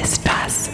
espace